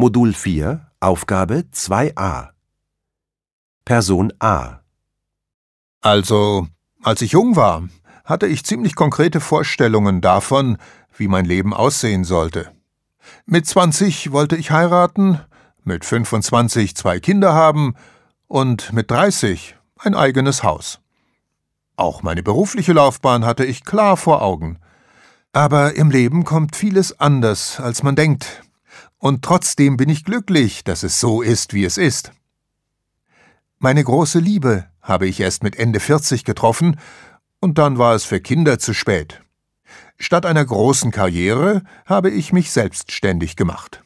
Modul 4, Aufgabe 2a. Person A. Also, als ich jung war, hatte ich ziemlich konkrete Vorstellungen davon, wie mein Leben aussehen sollte. Mit 20 wollte ich heiraten, mit 25 zwei Kinder haben und mit 30 ein eigenes Haus. Auch meine berufliche Laufbahn hatte ich klar vor Augen. Aber im Leben kommt vieles anders, als man denkt. Und trotzdem bin ich glücklich, dass es so ist, wie es ist. Meine große Liebe habe ich erst mit Ende 40 getroffen, und dann war es für Kinder zu spät. Statt einer großen Karriere habe ich mich selbstständig gemacht.